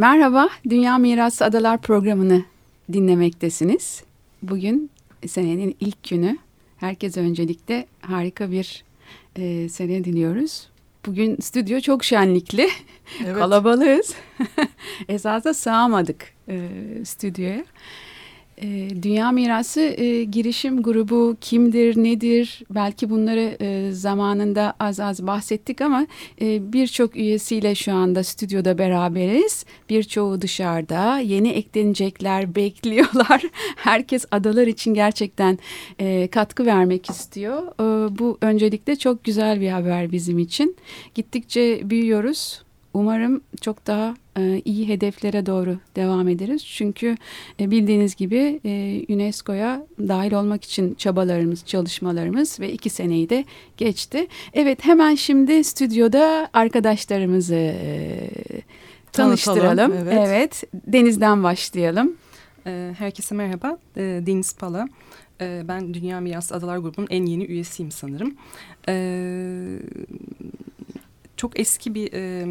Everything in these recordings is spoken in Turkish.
Merhaba, Dünya Mirası Adalar programını dinlemektesiniz. Bugün senenin ilk günü. Herkese öncelikle harika bir e, sene diliyoruz. Bugün stüdyo çok şenlikli, evet. kalabalığız. Esasında sığamadık e, stüdyoya. E, Dünya Mirası e, girişim grubu kimdir, nedir? Belki bunları e, zamanında az az bahsettik ama e, birçok üyesiyle şu anda stüdyoda beraberiz. Birçoğu dışarıda. Yeni eklenecekler bekliyorlar. Herkes adalar için gerçekten e, katkı vermek istiyor. E, bu öncelikle çok güzel bir haber bizim için. Gittikçe büyüyoruz Umarım çok daha e, iyi hedeflere doğru devam ederiz. Çünkü e, bildiğiniz gibi e, UNESCO'ya dahil olmak için çabalarımız, çalışmalarımız ve iki seneyi de geçti. Evet hemen şimdi stüdyoda arkadaşlarımızı tanıştıralım. evet. evet, Deniz'den başlayalım. Herkese merhaba, Deniz Pala. Ben Dünya Miras Adalar Grubu'nun en yeni üyesiyim sanırım. Çok eski bir e,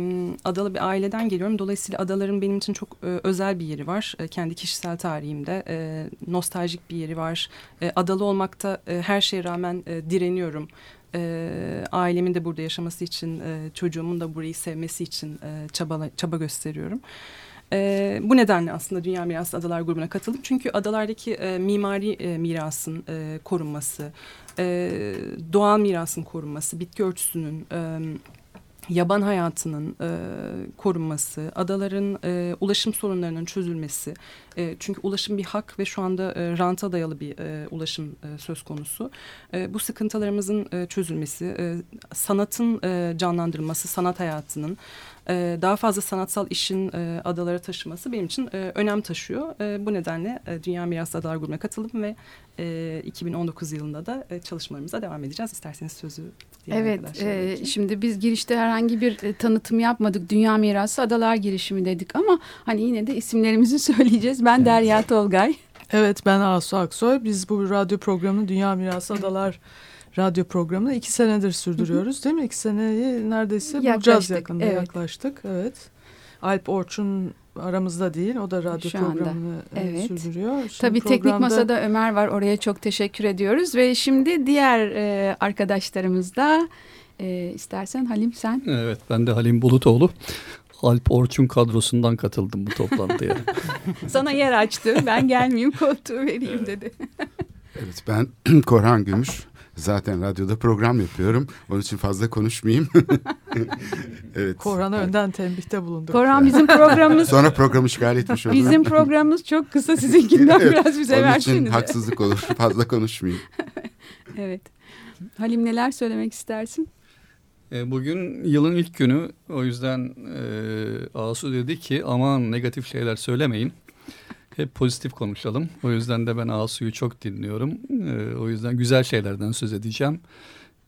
adalı bir aileden geliyorum. Dolayısıyla adaların benim için çok e, özel bir yeri var. E, kendi kişisel tarihimde e, nostaljik bir yeri var. E, adalı olmakta e, her şeye rağmen e, direniyorum. E, ailemin de burada yaşaması için, e, çocuğumun da burayı sevmesi için e, çaba, çaba gösteriyorum. E, bu nedenle aslında Dünya Mirası Adalar grubuna katıldım. Çünkü adalardaki e, mimari e, mirasın e, korunması, e, doğal mirasın korunması, bitki örtüsünün... E, yaban hayatının e, korunması, adaların e, ulaşım sorunlarının çözülmesi. E, çünkü ulaşım bir hak ve şu anda e, ranta dayalı bir e, ulaşım e, söz konusu. E, bu sıkıntılarımızın e, çözülmesi, e, sanatın e, canlandırılması, sanat hayatının e, daha fazla sanatsal işin e, adalara taşıması benim için e, önem taşıyor. E, bu nedenle e, Dünya Mirası Adalar Grubu'na katıldım ve e, 2019 yılında da e, çalışmalarımıza devam edeceğiz. İsterseniz sözü Evet, e, şimdi biz girişte herhangi bir e, tanıtım yapmadık. Dünya Mirası Adalar girişimi dedik ama hani yine de isimlerimizi söyleyeceğiz. Ben Derya Tolgay. Evet, ben Asu Aksoy. Biz bu radyo programını Dünya Mirası Adalar radyo programını iki senedir sürdürüyoruz değil mi? İki seneyi neredeyse yaklaştık, bulacağız yakında evet. yaklaştık. Evet. Alp Orçun aramızda değil. O da radyo Şu programını anda. E, evet. sürdürüyor. Şimdi Tabii programda... teknik masada Ömer var. Oraya çok teşekkür ediyoruz. Ve şimdi diğer e, arkadaşlarımız da e, istersen Halim sen. Evet ben de Halim Bulutoğlu. Alp Orçun kadrosundan katıldım bu toplantıya. Sana yer açtı. Ben gelmeyeyim koltuğu vereyim dedi. evet ben Korhan Gümüş. Zaten radyoda program yapıyorum. Onun için fazla konuşmayayım. evet. Korhan'a evet. önden tembihte bulunduk. Korhan bizim programımız... Sonra programı işgal etmiş olur. Bizim programımız çok kısa sizinkinden evet. biraz bize Onun için haksızlık olur. Fazla konuşmayayım. evet. Halim neler söylemek istersin? E, bugün yılın ilk günü o yüzden e, Asu dedi ki aman negatif şeyler söylemeyin hep pozitif konuşalım. O yüzden de ben Asu'yu çok dinliyorum. E, o yüzden güzel şeylerden söz edeceğim.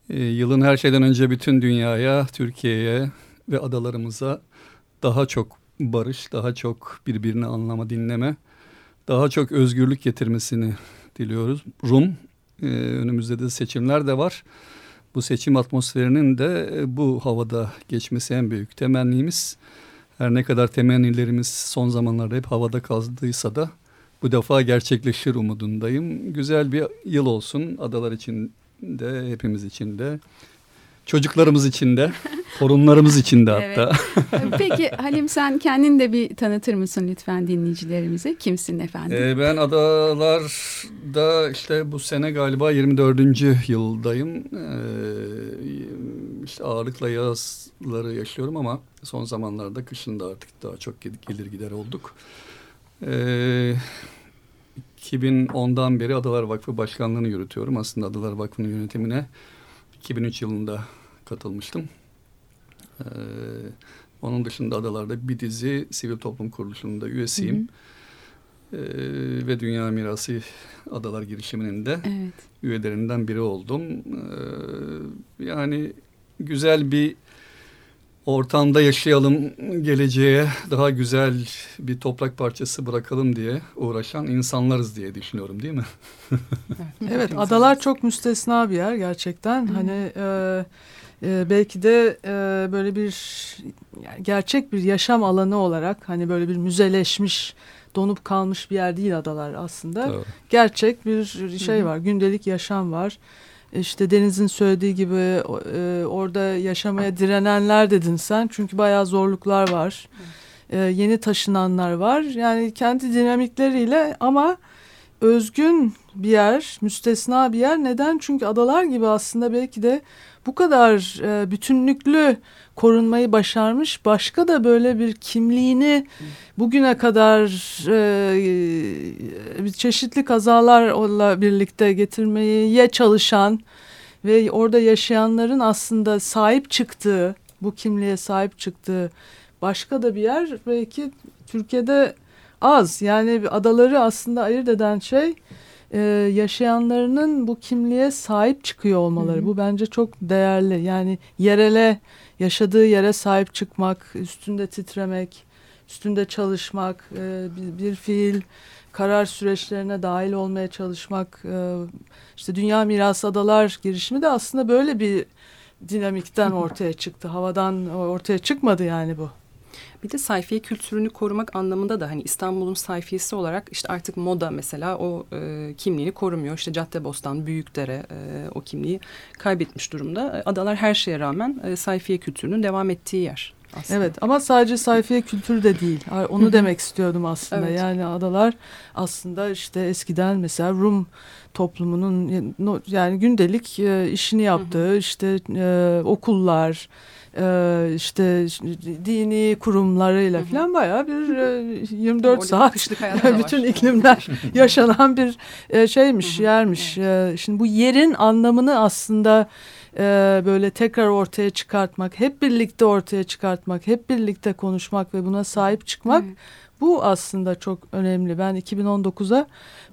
E, yılın her şeyden önce bütün dünyaya, Türkiye'ye ve adalarımıza daha çok barış, daha çok birbirini anlama, dinleme, daha çok özgürlük getirmesini diliyoruz. Rum, e, önümüzde de seçimler de var. Bu seçim atmosferinin de e, bu havada geçmesi en büyük temennimiz. Her ne kadar temennilerimiz son zamanlarda hep havada kaldıysa da bu defa gerçekleşir umudundayım. Güzel bir yıl olsun adalar için de hepimiz için de. Çocuklarımız için de, torunlarımız için de hatta. Peki Halim sen kendin de bir tanıtır mısın lütfen dinleyicilerimize? Kimsin efendim? Ee, ben adalarda işte bu sene galiba 24. yıldayım. Ee, işte ağırlıkla yazları yaşıyorum ama son zamanlarda kışın da artık daha çok gelir gider olduk. Ee, 2010'dan beri Adalar Vakfı Başkanlığı'nı yürütüyorum. Aslında Adalar Vakfı'nın yönetimine 2003 yılında katılmıştım. Ee, onun dışında adalarda bir dizi sivil toplum kuruluşunda üyesiyim. Hı hı. Ee, ve Dünya Mirası Adalar girişiminin de evet. üyelerinden biri oldum. Ee, yani güzel bir ortamda yaşayalım, geleceğe daha güzel bir toprak parçası bırakalım diye uğraşan insanlarız diye düşünüyorum değil mi? evet, adalar çok müstesna bir yer gerçekten. Hani e, e, belki de e, böyle bir yani gerçek bir yaşam alanı olarak hani böyle bir müzeleşmiş donup kalmış bir yer değil adalar aslında. Doğru. Gerçek bir şey var, gündelik yaşam var. İşte Deniz'in söylediği gibi e, orada yaşamaya direnenler dedin sen. Çünkü bayağı zorluklar var. E, yeni taşınanlar var. Yani kendi dinamikleriyle ama özgün bir yer, müstesna bir yer. Neden? Çünkü adalar gibi aslında belki de bu kadar e, bütünlüklü korunmayı başarmış. Başka da böyle bir kimliğini bugüne kadar e, çeşitli kazalarla birlikte getirmeye çalışan ve orada yaşayanların aslında sahip çıktığı, bu kimliğe sahip çıktığı başka da bir yer belki Türkiye'de az. Yani adaları aslında ayırt eden şey e, yaşayanlarının bu kimliğe sahip çıkıyor olmaları. Hı hı. Bu bence çok değerli. Yani yerele, yaşadığı yere sahip çıkmak, üstünde titremek, üstünde çalışmak, e, bir, bir fiil karar süreçlerine dahil olmaya çalışmak. E, işte Dünya Mirası Adalar girişimi de aslında böyle bir dinamikten ortaya çıktı. Havadan ortaya çıkmadı yani bu. Bir de sayfiye kültürünü korumak anlamında da hani İstanbul'un sayfiyesi olarak işte artık moda mesela o e, kimliğini korumuyor. İşte Caddebostan, Büyükdere e, o kimliği kaybetmiş durumda. Adalar her şeye rağmen e, sayfiye kültürünün devam ettiği yer. Aslında. Evet ama sadece sayfiye kültürü de değil. Onu demek istiyordum aslında. Evet. Yani adalar aslında işte eskiden mesela Rum toplumunun yani gündelik e, işini yaptığı işte e, okullar, e, işte dini kurumlarıyla falan bayağı bir e, 24 Orada saat bütün iklimler yaşanan bir e, şeymiş, yermiş. E, şimdi bu yerin anlamını aslında e, böyle tekrar ortaya çıkartmak, hep birlikte ortaya çıkartmak, hep birlikte konuşmak ve buna sahip çıkmak evet. bu aslında çok önemli. Ben 2019'a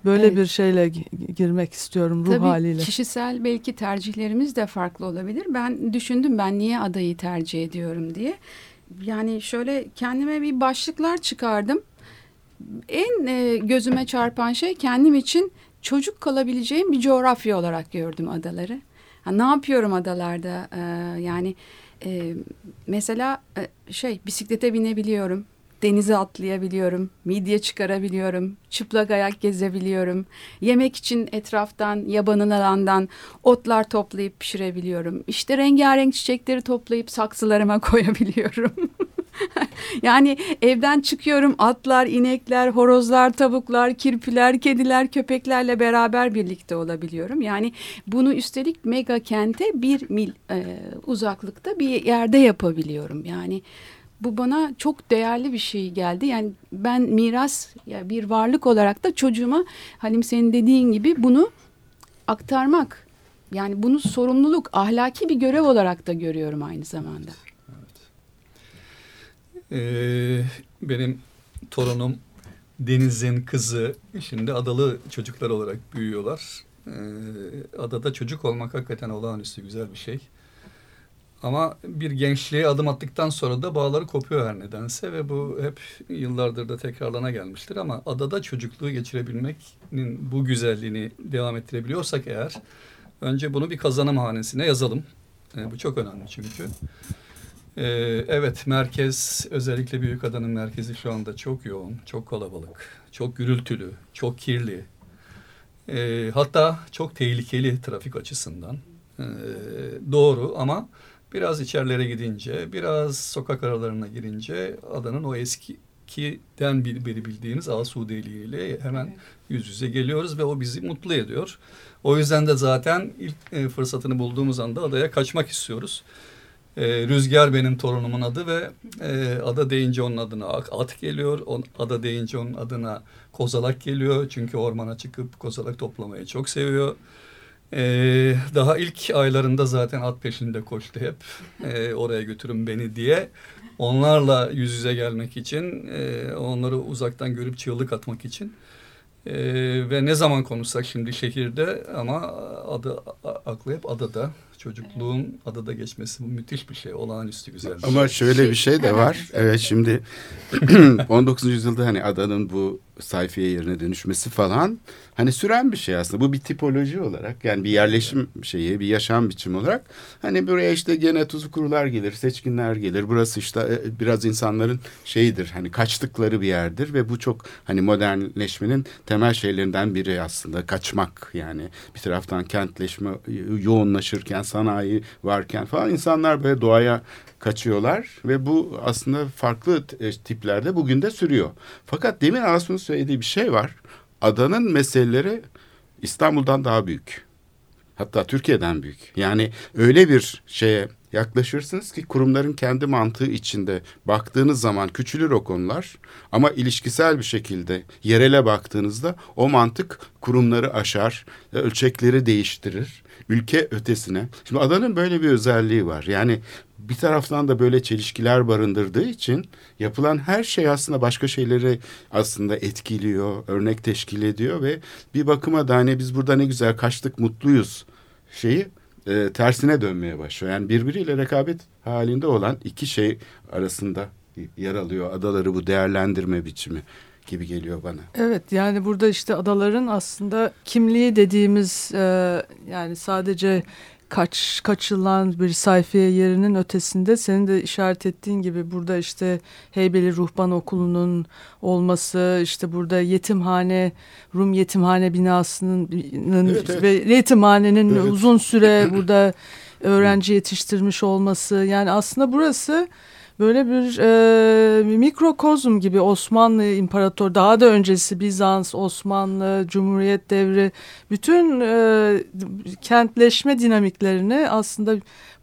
böyle evet. bir şeyle girmek istiyorum ruh Tabii haliyle. kişisel belki tercihlerimiz de farklı olabilir. Ben düşündüm ben niye adayı tercih ediyorum diye. Yani şöyle kendime bir başlıklar çıkardım. En e, gözüme çarpan şey kendim için çocuk kalabileceğim bir coğrafya olarak gördüm adaları. Ha, ne yapıyorum adalarda? Ee, yani e, mesela e, şey bisiklete binebiliyorum denize atlayabiliyorum, midye çıkarabiliyorum, çıplak ayak gezebiliyorum. Yemek için etraftan, yabanın alandan otlar toplayıp pişirebiliyorum. İşte rengarenk çiçekleri toplayıp saksılarıma koyabiliyorum. yani evden çıkıyorum atlar, inekler, horozlar, tavuklar, kirpiler, kediler, köpeklerle beraber birlikte olabiliyorum. Yani bunu üstelik mega kente bir mil e, uzaklıkta bir yerde yapabiliyorum. Yani bu bana çok değerli bir şey geldi. Yani ben miras ya bir varlık olarak da çocuğuma Halim senin dediğin gibi bunu aktarmak. Yani bunu sorumluluk, ahlaki bir görev olarak da görüyorum aynı zamanda. Ee, benim torunum Deniz'in kızı şimdi adalı çocuklar olarak büyüyorlar. Ee, adada çocuk olmak hakikaten olağanüstü güzel bir şey. Ama bir gençliğe adım attıktan sonra da bağları kopuyor her nedense ve bu hep yıllardır da tekrarlana gelmiştir. Ama adada çocukluğu geçirebilmenin bu güzelliğini devam ettirebiliyorsak eğer önce bunu bir kazanım hanesine yazalım. E, bu çok önemli çünkü. E, evet merkez özellikle büyük adanın merkezi şu anda çok yoğun, çok kalabalık, çok gürültülü, çok kirli. E, hatta çok tehlikeli trafik açısından. E, doğru ama Biraz içerilere gidince, biraz sokak aralarına girince adanın o eski kiden bir, biri bildiğimiz asudeliğiyle hemen yüz yüze geliyoruz ve o bizi mutlu ediyor. O yüzden de zaten ilk e, fırsatını bulduğumuz anda adaya kaçmak istiyoruz. E, Rüzgar benim torunumun adı ve e, ada deyince onun adına at geliyor. On, ada deyince onun adına kozalak geliyor. Çünkü ormana çıkıp kozalak toplamayı çok seviyor. Ee, daha ilk aylarında zaten at peşinde koştu hep. Ee, oraya götürün beni diye. Onlarla yüz yüze gelmek için, e, onları uzaktan görüp çığlık atmak için. Ee, ve ne zaman konuşsak şimdi şehirde ama adı aklı hep adada. Çocukluğun adada geçmesi bu müthiş bir şey, olağanüstü güzel bir Ama şey. şöyle bir şey de var. Evet şimdi 19. yüzyılda hani adanın bu sayfiye yerine dönüşmesi falan hani süren bir şey aslında. Bu bir tipoloji olarak yani bir yerleşim şeyi, bir yaşam biçimi olarak hani buraya işte gene tuzu kurular gelir, seçkinler gelir. Burası işte e, biraz insanların şeyidir hani kaçtıkları bir yerdir ve bu çok hani modernleşmenin temel şeylerinden biri aslında kaçmak yani bir taraftan kentleşme yoğunlaşırken sanayi varken falan insanlar böyle doğaya kaçıyorlar ve bu aslında farklı e, tiplerde bugün de sürüyor. Fakat demin Asu'nun söylediği bir şey var. Adanın meseleleri İstanbul'dan daha büyük. Hatta Türkiye'den büyük. Yani öyle bir şeye yaklaşırsınız ki kurumların kendi mantığı içinde baktığınız zaman küçülür o konular ama ilişkisel bir şekilde yerele baktığınızda o mantık kurumları aşar, ölçekleri değiştirir, ülke ötesine. Şimdi adanın böyle bir özelliği var. Yani bir taraftan da böyle çelişkiler barındırdığı için yapılan her şey aslında başka şeyleri aslında etkiliyor, örnek teşkil ediyor ve bir bakıma da hani biz burada ne güzel kaçtık mutluyuz şeyi e, tersine dönmeye başlıyor. Yani birbiriyle rekabet halinde olan iki şey arasında yer alıyor adaları bu değerlendirme biçimi gibi geliyor bana. Evet yani burada işte adaların aslında kimliği dediğimiz e, yani sadece kaç kaçılan bir sayfiye yerinin ötesinde senin de işaret ettiğin gibi burada işte Heybeli Ruhban Okulu'nun olması işte burada yetimhane Rum yetimhane binasının evet, evet. ve yetimhanenin evet. uzun süre burada öğrenci yetiştirmiş olması yani aslında burası böyle bir e, mikrokozm gibi Osmanlı İmparator daha da öncesi Bizans, Osmanlı, Cumhuriyet devri bütün e, kentleşme dinamiklerini aslında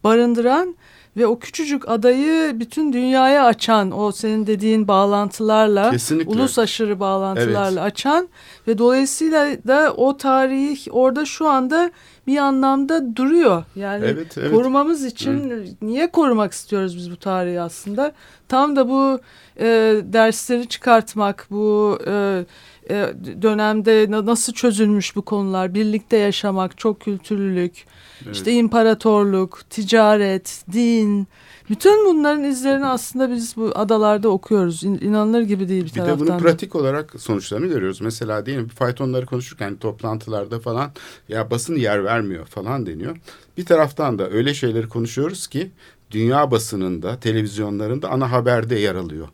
barındıran ve o küçücük adayı bütün dünyaya açan o senin dediğin bağlantılarla Kesinlikle. ulus aşırı bağlantılarla evet. açan ve dolayısıyla da o tarih orada şu anda bir anlamda duruyor. Yani evet, evet. korumamız için Hı. niye korumak istiyoruz biz bu tarihi aslında? Tam da bu e, dersleri çıkartmak, bu e, e, dönemde nasıl çözülmüş bu konular, birlikte yaşamak, çok kültürlülük, evet. işte imparatorluk, ticaret, din, bütün bunların izlerini aslında biz bu adalarda okuyoruz. İn, inanılır gibi değil bir, bir taraftan. Bir de bunun pratik olarak sonuçlarını görüyoruz. Mesela diyelim faytonları konuşurken toplantılarda falan ya basın yer vermiyor falan deniyor. Bir taraftan da öyle şeyleri konuşuyoruz ki dünya basınında, televizyonlarında ana haberde yer alıyor.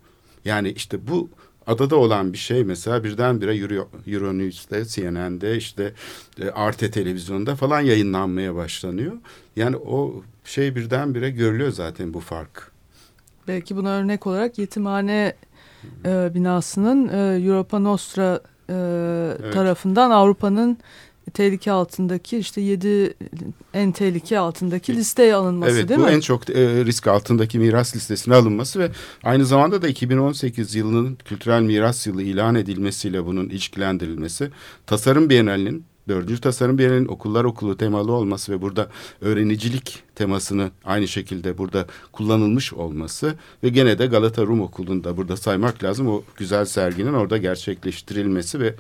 Yani işte bu adada olan bir şey mesela birdenbire Euro, Euronews'te, CNN'de işte e, Arte televizyonda falan yayınlanmaya başlanıyor. Yani o şey birdenbire görülüyor zaten bu fark. Belki buna örnek olarak yetimhane e, binasının e, Europa Nostra e, evet. tarafından Avrupa'nın tehlike altındaki işte yedi en tehlike altındaki listeye alınması evet, değil mi? Evet bu en çok e, risk altındaki miras listesine alınması ve aynı zamanda da 2018 yılının kültürel miras yılı ilan edilmesiyle bunun ilişkilendirilmesi Tasarım Bienalinin Dördüncü tasarım bir okullar okulu temalı olması ve burada öğrenicilik temasını aynı şekilde burada kullanılmış olması ve gene de Galata Rum Okulu'nda burada saymak lazım. O güzel serginin orada gerçekleştirilmesi ve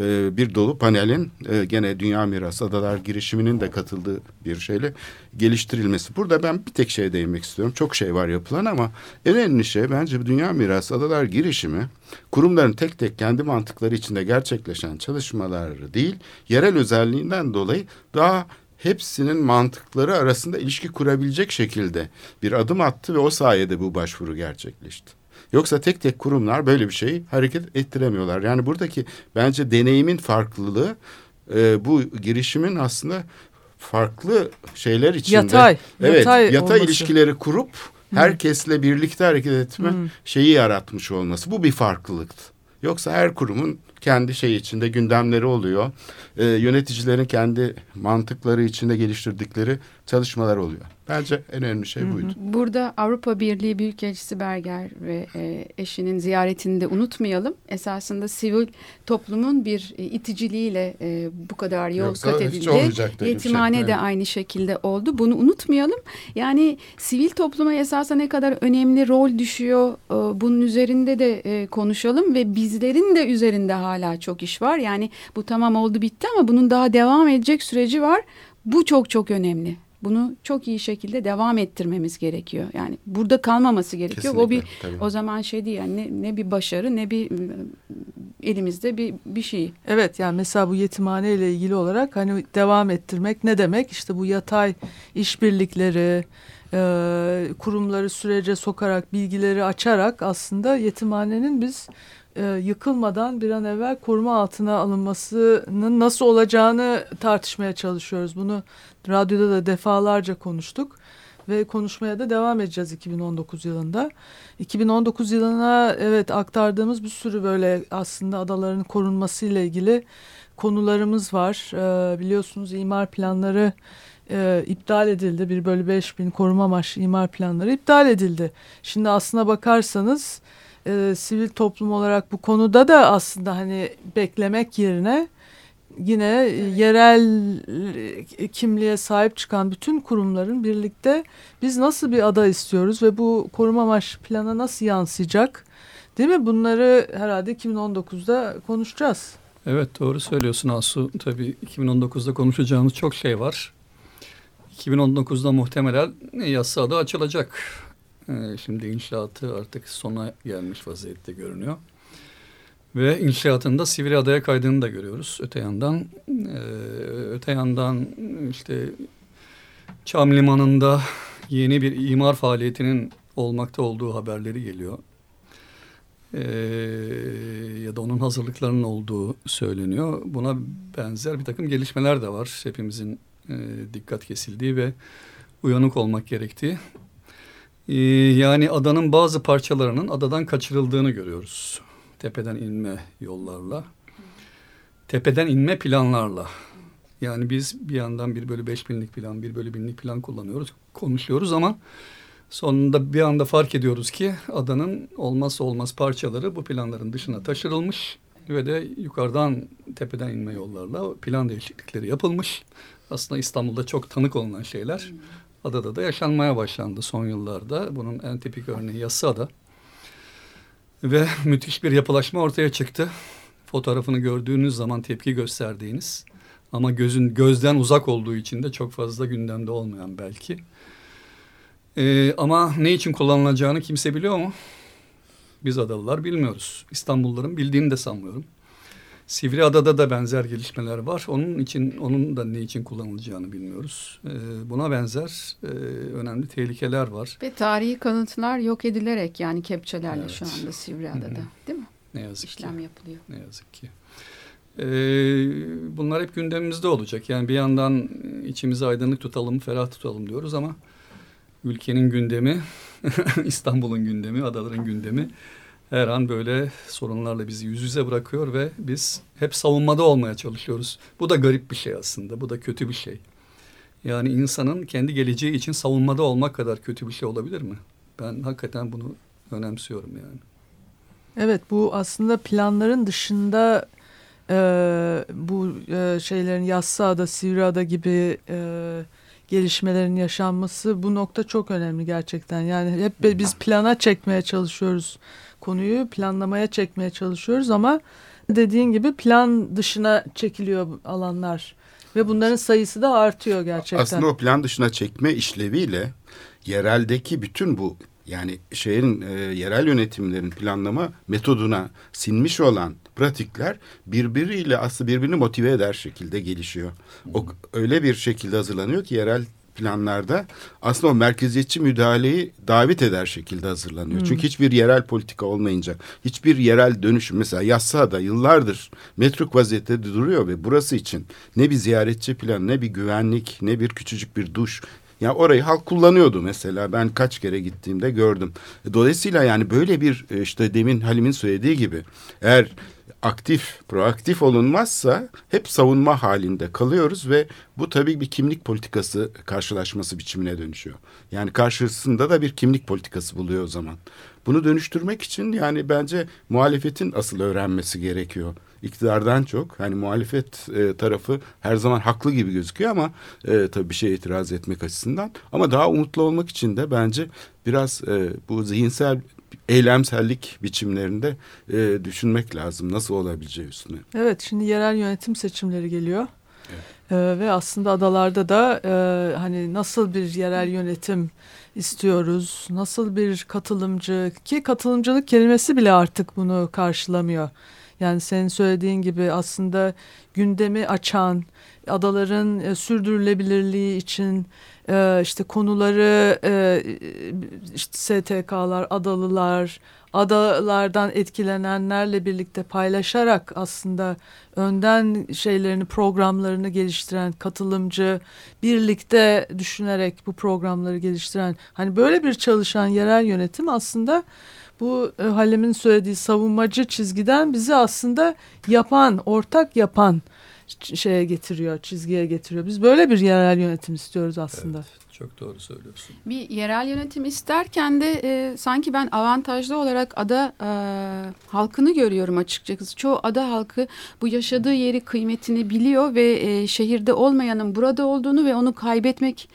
e, bir dolu panelin e, gene Dünya Miras Adalar girişiminin de katıldığı bir şeyle geliştirilmesi. Burada ben bir tek şeye değinmek istiyorum. Çok şey var yapılan ama en önemli şey bence Dünya Miras Adalar girişimi kurumların tek tek kendi mantıkları içinde gerçekleşen çalışmaları değil, yerel özelliğinden dolayı daha hepsinin mantıkları arasında ilişki kurabilecek şekilde bir adım attı ve o sayede bu başvuru gerçekleşti. Yoksa tek tek kurumlar böyle bir şeyi hareket ettiremiyorlar. Yani buradaki bence deneyimin farklılığı e, bu girişimin aslında farklı şeyler içinde. Yatay. Evet, yatay, yatay ilişkileri kurup herkesle birlikte hareket etme hmm. şeyi yaratmış olması. Bu bir farklılıktı. Yoksa her kurumun kendi şey içinde gündemleri oluyor. Ee, yöneticilerin kendi mantıkları içinde geliştirdikleri çalışmalar oluyor. Bence en önemli şey buydu. Burada Avrupa Birliği Büyükelçisi Berger ve e, eşinin ziyaretini de unutmayalım. Esasında sivil toplumun bir e, iticiliğiyle e, bu kadar yol Yoksa kat edildi. Yetimhane şey. de aynı şekilde oldu. Bunu unutmayalım. Yani sivil topluma esasında ne kadar önemli rol düşüyor bunun üzerinde de konuşalım ve bizlerin de üzerinde hala çok iş var. Yani bu tamam oldu bitti ama bunun daha devam edecek süreci var. Bu çok çok önemli. Bunu çok iyi şekilde devam ettirmemiz gerekiyor. Yani burada kalmaması gerekiyor. Kesinlikle, o bir tabii. o zaman şey değil yani ne, ne bir başarı ne bir elimizde bir bir şey. Evet yani mesela bu yetimhane ile ilgili olarak hani devam ettirmek ne demek? İşte bu yatay işbirlikleri, e, kurumları sürece sokarak, bilgileri açarak aslında yetimhanenin biz e, yıkılmadan bir an evvel koruma altına alınmasının nasıl olacağını tartışmaya çalışıyoruz. Bunu radyoda da defalarca konuştuk ve konuşmaya da devam edeceğiz 2019 yılında. 2019 yılına evet aktardığımız bir sürü böyle aslında adaların korunması ile ilgili konularımız var. Ee, biliyorsunuz imar planları e, iptal edildi. 1 bölü 5 bin koruma amaçlı imar planları iptal edildi. Şimdi aslına bakarsanız e, sivil toplum olarak bu konuda da aslında hani beklemek yerine yine evet. yerel e, kimliğe sahip çıkan bütün kurumların birlikte biz nasıl bir ada istiyoruz ve bu koruma amaçlı plana nasıl yansıyacak? Değil mi? Bunları herhalde 2019'da konuşacağız. Evet doğru söylüyorsun Asu. Tabii 2019'da konuşacağımız çok şey var. 2019'da muhtemelen yasa da açılacak. Ee, şimdi inşaatı artık sona gelmiş vaziyette görünüyor. Ve inşaatında Sivriada'ya kaydığını da görüyoruz öte yandan. Ee, öte yandan işte Çam Limanı'nda yeni bir imar faaliyetinin olmakta olduğu haberleri geliyor. Ee, ya da onun hazırlıklarının olduğu söyleniyor. Buna benzer bir takım gelişmeler de var. Hepimizin e, dikkat kesildiği ve uyanık olmak gerektiği. Ee, yani adanın bazı parçalarının adadan kaçırıldığını görüyoruz tepeden inme yollarla, tepeden inme planlarla. Yani biz bir yandan bir bölü beş binlik plan, bir bölü binlik plan kullanıyoruz, konuşuyoruz ama sonunda bir anda fark ediyoruz ki adanın olmazsa olmaz parçaları bu planların dışına taşırılmış ve de yukarıdan tepeden inme yollarla plan değişiklikleri yapılmış. Aslında İstanbul'da çok tanık olunan şeyler adada da yaşanmaya başlandı son yıllarda. Bunun en tipik örneği Yassıada. Ve müthiş bir yapılaşma ortaya çıktı. Fotoğrafını gördüğünüz zaman tepki gösterdiğiniz ama gözün gözden uzak olduğu için de çok fazla gündemde olmayan belki. Ee, ama ne için kullanılacağını kimse biliyor mu? Biz adalılar bilmiyoruz. İstanbulluların bildiğini de sanmıyorum. Sivriada'da da benzer gelişmeler var. Onun için onun da ne için kullanılacağını bilmiyoruz. Ee, buna benzer e, önemli tehlikeler var. Ve tarihi kanıtlar yok edilerek yani kepçelerle evet. şu anda Sivriada'da Hı-hı. değil mi? Ne yazık İşlem ki. yapılıyor. Ne yazık ki. Ee, bunlar hep gündemimizde olacak. Yani bir yandan içimizi aydınlık tutalım, ferah tutalım diyoruz ama ülkenin gündemi, İstanbul'un gündemi, adaların gündemi her an böyle sorunlarla bizi yüz yüze bırakıyor ve biz hep savunmada olmaya çalışıyoruz. Bu da garip bir şey aslında. Bu da kötü bir şey. Yani insanın kendi geleceği için savunmada olmak kadar kötü bir şey olabilir mi? Ben hakikaten bunu önemsiyorum yani. Evet bu aslında planların dışında e, bu e, şeylerin Yassıada, Sivriada gibi e, gelişmelerin yaşanması bu nokta çok önemli gerçekten. Yani hep biz plana çekmeye çalışıyoruz konuyu planlamaya çekmeye çalışıyoruz ama dediğin gibi plan dışına çekiliyor alanlar ve bunların sayısı da artıyor gerçekten. Aslında o plan dışına çekme işleviyle yereldeki bütün bu yani şehrin e, yerel yönetimlerin planlama metoduna sinmiş olan pratikler birbiriyle aslında birbirini motive eder şekilde gelişiyor. O öyle bir şekilde hazırlanıyor ki yerel planlarda aslında o merkeziyetçi müdahaleyi davet eder şekilde hazırlanıyor. Hmm. Çünkü hiçbir yerel politika olmayınca, hiçbir yerel dönüşüm mesela Yassıada yıllardır metruk vaziyette duruyor ve burası için ne bir ziyaretçi planı, ne bir güvenlik, ne bir küçücük bir duş, ya orayı halk kullanıyordu mesela. Ben kaç kere gittiğimde gördüm. Dolayısıyla yani böyle bir e, işte demin Halim'in söylediği gibi eğer aktif, proaktif olunmazsa hep savunma halinde kalıyoruz ve bu tabii bir kimlik politikası karşılaşması biçimine dönüşüyor. Yani karşısında da bir kimlik politikası buluyor o zaman. Bunu dönüştürmek için yani bence muhalefetin asıl öğrenmesi gerekiyor. İktidardan çok hani muhalefet e, tarafı her zaman haklı gibi gözüküyor ama e, tabii bir şey itiraz etmek açısından. Ama daha umutlu olmak için de bence biraz e, bu zihinsel eylemsellik biçimlerinde e, düşünmek lazım. Nasıl olabileceği üstüne. Evet şimdi yerel yönetim seçimleri geliyor. Evet. E, ve aslında adalarda da e, hani nasıl bir yerel yönetim istiyoruz, nasıl bir katılımcı ki katılımcılık kelimesi bile artık bunu karşılamıyor. Yani senin söylediğin gibi aslında gündemi açan, adaların e, sürdürülebilirliği için e, işte konuları e, işte STK'lar, adalılar, adalardan etkilenenlerle birlikte paylaşarak aslında önden şeylerini programlarını geliştiren katılımcı birlikte düşünerek bu programları geliştiren hani böyle bir çalışan yerel yönetim aslında bu e, Halem'in söylediği savunmacı çizgiden bizi aslında yapan, ortak yapan şeye getiriyor, çizgiye getiriyor. Biz böyle bir yerel yönetim istiyoruz aslında. Evet. Çok doğru söylüyorsun. Bir yerel yönetim isterken de e, sanki ben avantajlı olarak ada e, halkını görüyorum açıkçası. Çoğu ada halkı bu yaşadığı yeri kıymetini biliyor ve e, şehirde olmayanın burada olduğunu ve onu kaybetmek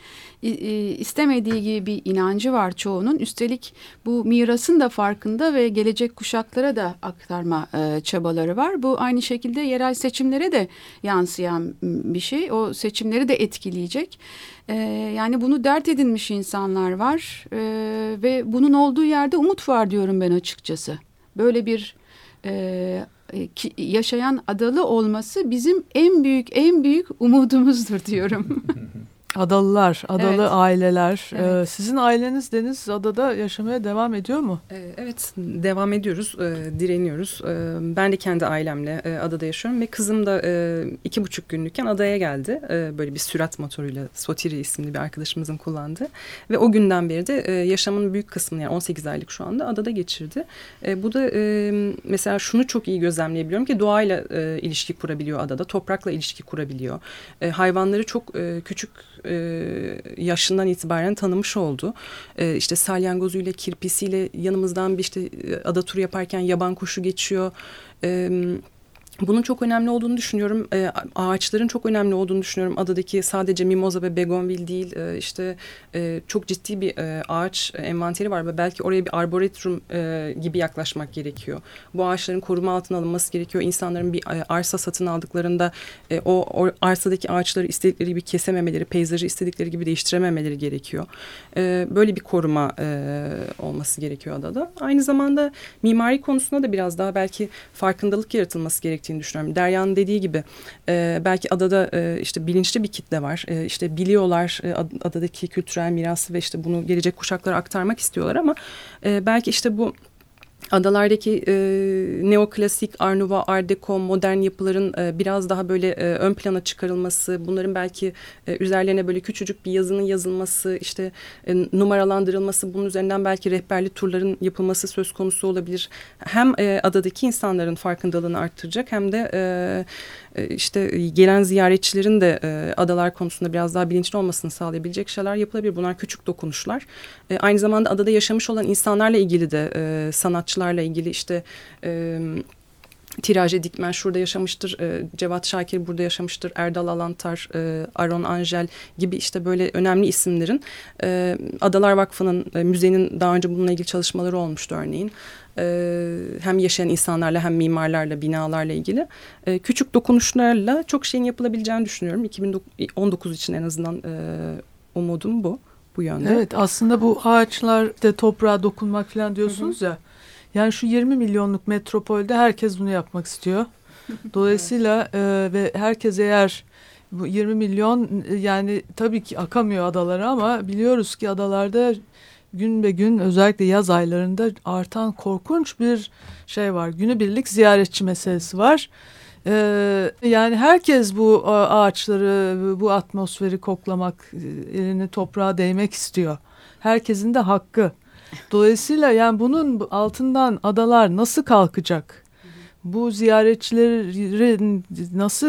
istemediği gibi bir inancı var çoğunun. Üstelik bu mirasın da farkında ve gelecek kuşaklara da aktarma e, çabaları var. Bu aynı şekilde yerel seçimlere de yansıyan bir şey. O seçimleri de etkileyecek. E, yani bunu dert edinmiş insanlar var e, ve bunun olduğu yerde umut var diyorum ben açıkçası. Böyle bir yaşayan adalı olması bizim en büyük en büyük umudumuzdur diyorum. Adalılar, adalı evet. aileler. Evet. Ee, sizin aileniz Deniz Adada yaşamaya devam ediyor mu? Ee, evet, devam ediyoruz, ee, direniyoruz. Ben de kendi ailemle e, adada yaşıyorum ve kızım da e, iki buçuk günlükken adaya geldi. E, böyle bir sürat motoruyla Sotiri isimli bir arkadaşımızın kullandığı. Ve o günden beri de e, yaşamın büyük kısmını yani 18 aylık şu anda adada geçirdi. E, bu da e, mesela şunu çok iyi gözlemleyebiliyorum ki doğayla e, ilişki kurabiliyor adada, toprakla ilişki kurabiliyor. E, hayvanları çok e, küçük e, yaşından itibaren tanımış oldu. E, işte salyangozuyla, kirpisiyle yanımızdan bir işte e, ada turu yaparken yaban kuşu geçiyor. Evet bunun çok önemli olduğunu düşünüyorum. E, ağaçların çok önemli olduğunu düşünüyorum. Adadaki sadece mimoza ve begonvil değil, e, işte e, çok ciddi bir e, ağaç envanteri var ve belki oraya bir arboretum e, gibi yaklaşmak gerekiyor. Bu ağaçların koruma altına alınması gerekiyor. İnsanların bir e, arsa satın aldıklarında e, o, o arsadaki ağaçları istedikleri gibi kesememeleri, peyzajı istedikleri gibi değiştirememeleri gerekiyor. E, böyle bir koruma e, olması gerekiyor adada. Aynı zamanda mimari konusunda da biraz daha belki farkındalık yaratılması gerektiğini gerektiğini düşünüyorum. Derya'nın dediği gibi e, belki adada e, işte bilinçli bir kitle var. E, işte biliyorlar e, adadaki kültürel mirası ve işte bunu gelecek kuşaklara aktarmak istiyorlar ama e, belki işte bu adalardaki e, neoklasik, Art Nouveau, Art Deco, modern yapıların e, biraz daha böyle e, ön plana çıkarılması, bunların belki e, üzerlerine böyle küçücük bir yazının yazılması, işte e, numaralandırılması, bunun üzerinden belki rehberli turların yapılması söz konusu olabilir. Hem e, adadaki insanların farkındalığını arttıracak hem de e, e, işte gelen ziyaretçilerin de e, adalar konusunda biraz daha bilinçli olmasını sağlayabilecek şeyler yapılabilir. Bunlar küçük dokunuşlar. E, aynı zamanda adada yaşamış olan insanlarla ilgili de sanatçılarla ilgili işte... Tiraje Dikmen şurada yaşamıştır, e, Cevat Şakir burada yaşamıştır, Erdal Alantar, e, Aron Angel gibi işte böyle önemli isimlerin e, Adalar Vakfı'nın, e, müzenin daha önce bununla ilgili çalışmaları olmuştu örneğin. E, hem yaşayan insanlarla hem mimarlarla, binalarla ilgili e, küçük dokunuşlarla çok şeyin yapılabileceğini düşünüyorum. 2019 için en azından e, umudum bu, bu yönde. Evet aslında bu ağaçlar de toprağa dokunmak falan diyorsunuz hı hı. ya. Yani şu 20 milyonluk metropolde herkes bunu yapmak istiyor. Dolayısıyla e, ve herkes eğer bu 20 milyon yani tabii ki akamıyor adalara ama biliyoruz ki adalarda gün be gün özellikle yaz aylarında artan korkunç bir şey var. Günübirlik ziyaretçi meselesi var. Ee, yani herkes bu ağaçları, bu atmosferi koklamak, elini toprağa değmek istiyor. Herkesin de hakkı. Dolayısıyla yani bunun altından adalar nasıl kalkacak? Bu ziyaretçilerin nasıl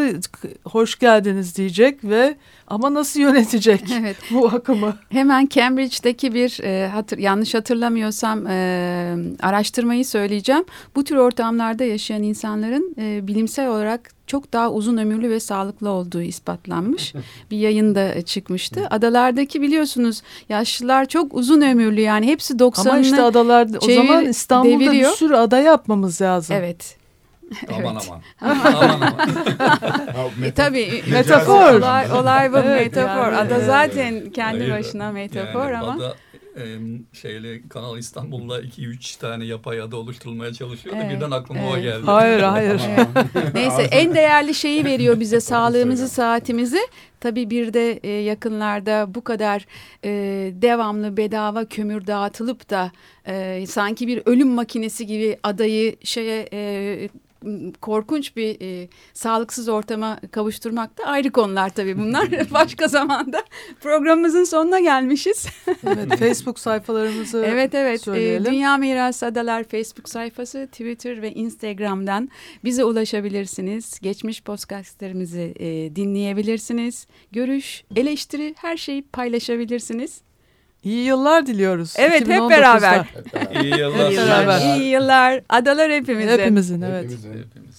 hoş geldiniz diyecek ve ama nasıl yönetecek evet. bu akımı? Hemen Cambridge'deki bir e, hatır, yanlış hatırlamıyorsam e, araştırmayı söyleyeceğim. Bu tür ortamlarda yaşayan insanların e, bilimsel olarak çok daha uzun ömürlü ve sağlıklı olduğu ispatlanmış. bir yayında çıkmıştı. Adalardaki biliyorsunuz yaşlılar çok uzun ömürlü yani hepsi 90'ını Ama işte adalar o zaman İstanbul'da deviriyor. bir sürü ada yapmamız lazım. Evet. Aman aman. aman aman. e, tabii metafor. Olay, olay bu Evet, metafor. yani, Ada zaten kendi Hayır, başına metafor yani ama. Ada, e, şeyle Kanal İstanbul'da iki üç tane yapay ada oluşturulmaya çalışıyordu. Evet, Birden aklıma o evet. geldi. Hayır hayır. Neyse en değerli şeyi veriyor bize sağlığımızı saatimizi. Tabii bir de e, yakınlarda bu kadar e, devamlı bedava kömür dağıtılıp da e, sanki bir ölüm makinesi gibi adayı şeye e, korkunç bir e, sağlıksız ortama kavuşturmak da ayrı konular tabii bunlar. Başka zamanda programımızın sonuna gelmişiz. evet, Facebook sayfalarımızı Evet evet. Ee, söyleyelim. Dünya Mirası Adalar Facebook sayfası, Twitter ve Instagram'dan bize ulaşabilirsiniz. Geçmiş podcastlerimizi e, dinleyebilirsiniz. Görüş, eleştiri her şeyi paylaşabilirsiniz. İyi yıllar diliyoruz. Evet, hep 2019'da. beraber. İyi yıllar. Beraber. İyi yıllar. Adalar hepimize. Hepimizin evet. Hepimizin. Hepimiz.